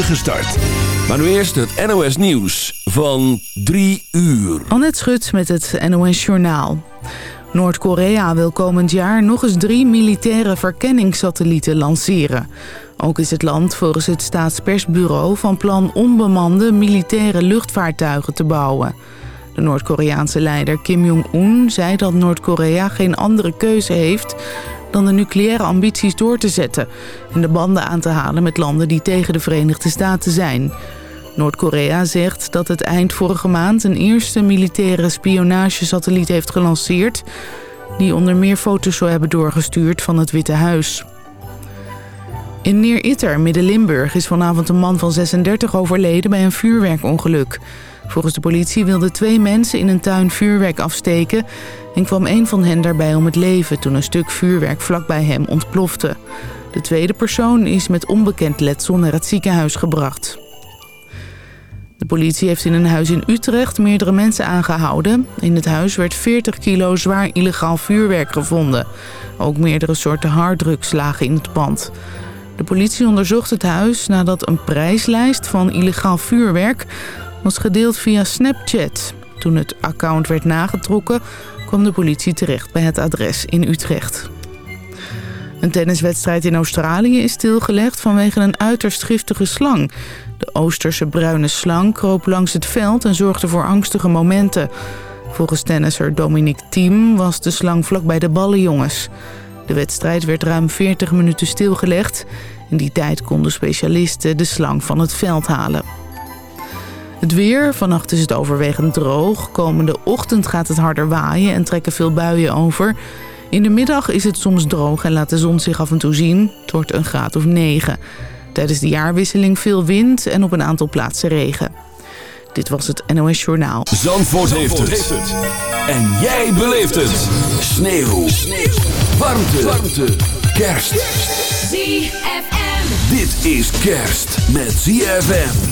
start. Maar nu eerst het NOS Nieuws van 3 uur. Annette Schut met het NOS Journaal. Noord-Korea wil komend jaar nog eens drie militaire verkenningssatellieten lanceren. Ook is het land volgens het staatspersbureau van plan onbemande militaire luchtvaartuigen te bouwen. De Noord-Koreaanse leider Kim Jong-un zei dat Noord-Korea geen andere keuze heeft dan de nucleaire ambities door te zetten... en de banden aan te halen met landen die tegen de Verenigde Staten zijn. Noord-Korea zegt dat het eind vorige maand een eerste militaire spionagesatelliet heeft gelanceerd... die onder meer foto's zou hebben doorgestuurd van het Witte Huis. In Neer-Itter, Midden-Limburg, is vanavond een man van 36 overleden bij een vuurwerkongeluk... Volgens de politie wilden twee mensen in een tuin vuurwerk afsteken... en kwam een van hen daarbij om het leven toen een stuk vuurwerk vlakbij hem ontplofte. De tweede persoon is met onbekend letsel naar het ziekenhuis gebracht. De politie heeft in een huis in Utrecht meerdere mensen aangehouden. In het huis werd 40 kilo zwaar illegaal vuurwerk gevonden. Ook meerdere soorten harddrugs lagen in het pand. De politie onderzocht het huis nadat een prijslijst van illegaal vuurwerk was gedeeld via Snapchat. Toen het account werd nagetrokken kwam de politie terecht bij het adres in Utrecht. Een tenniswedstrijd in Australië is stilgelegd vanwege een uiterst giftige slang. De Oosterse bruine slang kroop langs het veld en zorgde voor angstige momenten. Volgens tennisser Dominic Thiem was de slang vlakbij de ballenjongens. De wedstrijd werd ruim 40 minuten stilgelegd. In die tijd konden specialisten de slang van het veld halen. Het weer, vannacht is het overwegend droog. Komende ochtend gaat het harder waaien en trekken veel buien over. In de middag is het soms droog en laat de zon zich af en toe zien. Het wordt een graad of 9. Tijdens de jaarwisseling veel wind en op een aantal plaatsen regen. Dit was het NOS Journaal. Zandvoort, heeft, het. En jij beleeft het. Sneeuw. Sneeuw. Warmte. Warmte. Kerst. ZFM. Dit is kerst met ZFM.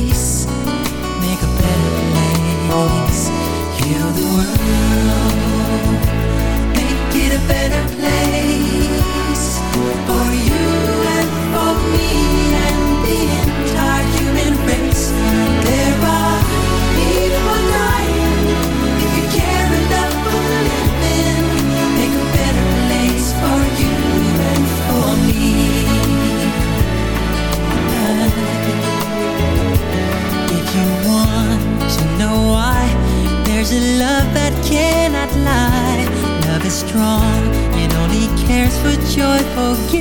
alguém.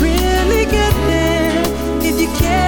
Really get there if you care.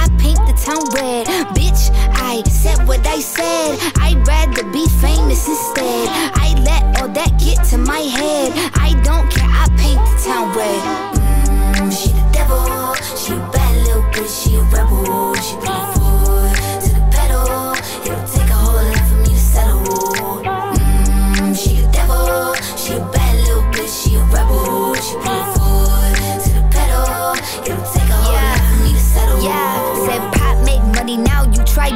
I paint the town red. Bitch, I said what I said. I'd rather be famous instead. I let all that get to my head. I don't care, I paint the town red. Mm, she the devil, she a bad little bitch, she a rebel, she beautiful.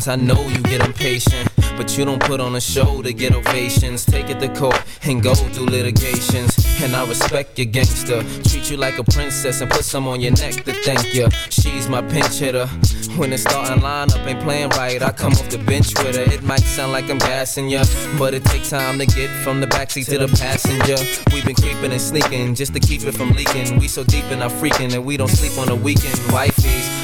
Sometimes I know you get impatient. But you don't put on a show to get ovations. Take it to court and go through litigations. And I respect your gangster. Treat you like a princess and put some on your neck to thank you. She's my pinch hitter. When the starting lineup ain't playing right, I come off the bench with her. It might sound like I'm gassing ya, but it takes time to get from the backseat to the passenger. We've been creeping and sneaking just to keep it from leaking. We so deep in our freaking that we don't sleep on the weekend. Wifey's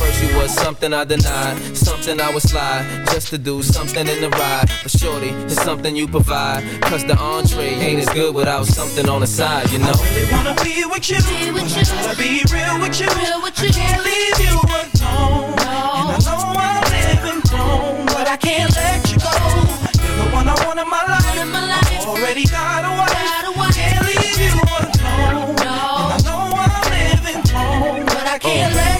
At first you was something I denied, something I would slide just to do something in the ride. But shorty, it's something you provide. Cause the entree ain't as good without something on the side, you know. I really wanna be with you. Wanna be real with you. I can't leave you alone. And I know I'm living wrong, but I can't let you go. You're the one I want in my life. I already got a wife. Can't leave you alone. And I know I oh.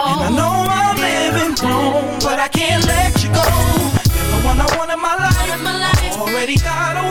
verità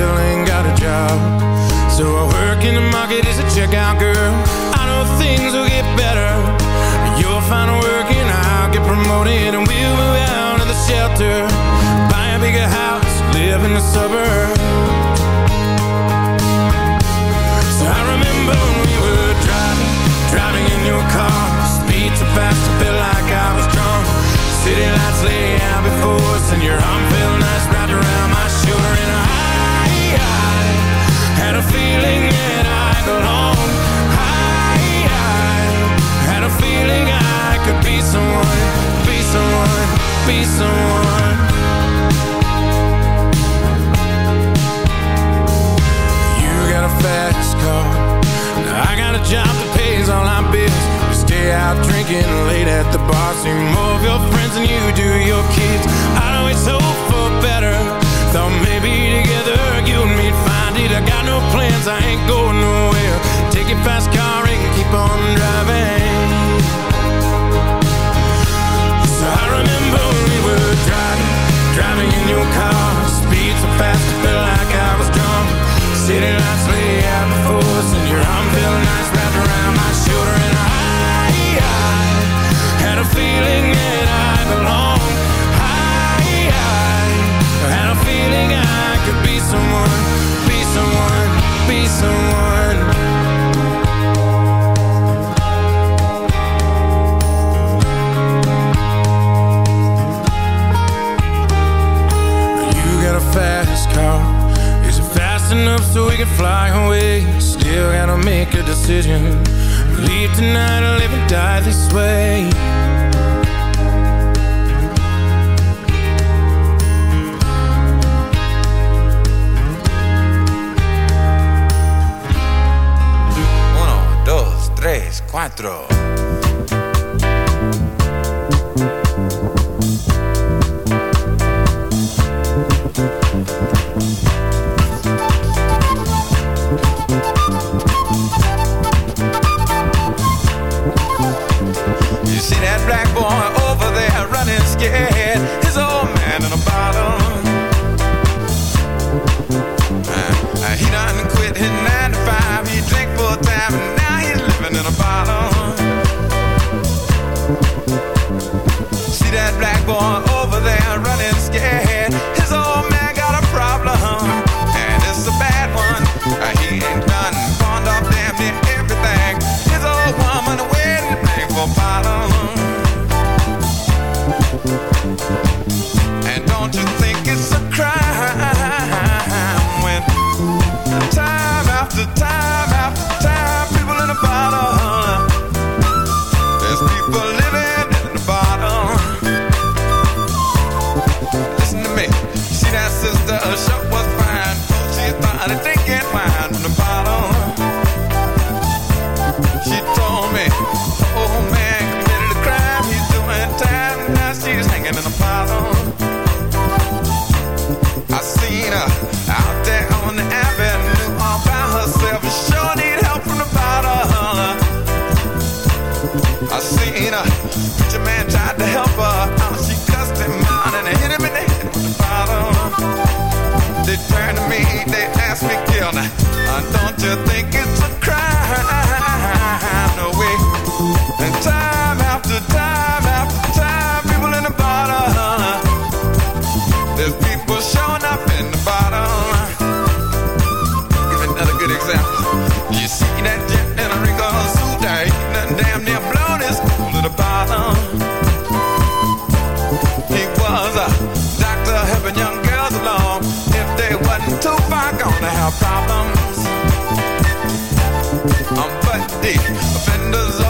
Still ain't got a job. So I work in the market as a checkout girl. I know things will get better. You'll find work and I'll get promoted. And we'll move out of the shelter. Buy a bigger house, live in the suburbs. So I remember when we were driving, driving in your car. Speed so fast, I felt like I was drunk. City lights lay out before us, and your arm felt nice wrapped around my shoulder. And I that pays all our bits. You got a fast car and I got a job to pay on my bits stay out drinking late at the bar. See more of your friends than you do your kids. I it. I got no plans, I ain't going nowhere. Take your fast car and keep on driving. So I remember we were driving, driving in your car. Speed so fast, it felt like I was drunk. City lights lay out before us, and your arm felt nice wrapped around my shoulder. And I, I had a feeling that I belonged. I, I had a feeling I could be someone, be someone. You got a fast car. Is it fast enough so we can fly away? Still gotta make a decision. Leave tonight or live and die this way. 4. you're thinking Offenders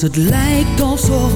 het lijkt alsof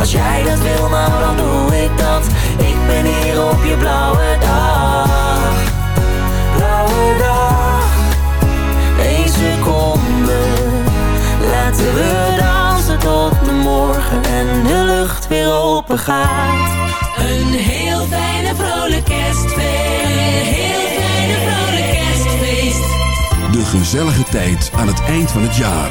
Als jij dat wil, nou dan doe ik dat. Ik ben hier op je blauwe dag. Blauwe dag. Eén seconde. Laten we dansen tot de morgen En de lucht weer open gaat. Een heel fijne vrolijk kerstfeest. Heel fijne vrolijke kerstfeest. De gezellige tijd aan het eind van het jaar.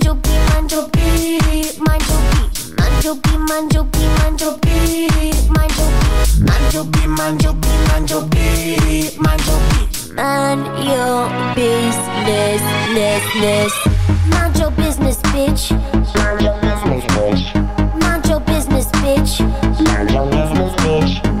your beat, mind your beat, mind your beat, mind your beat. Mind your business, ness, ness. Mind your business, bitch. Mind your business, bitch. Mind your business, bitch. Mind your business, bitch.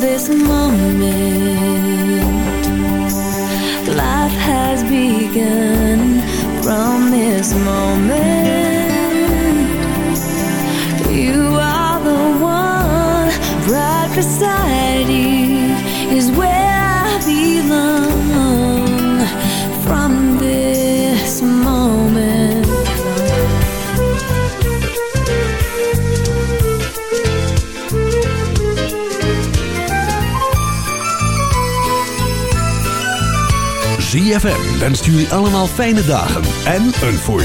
This moment, life has begun. From this moment, you are the one right beside 3FM wenst allemaal fijne dagen en een voorzitter.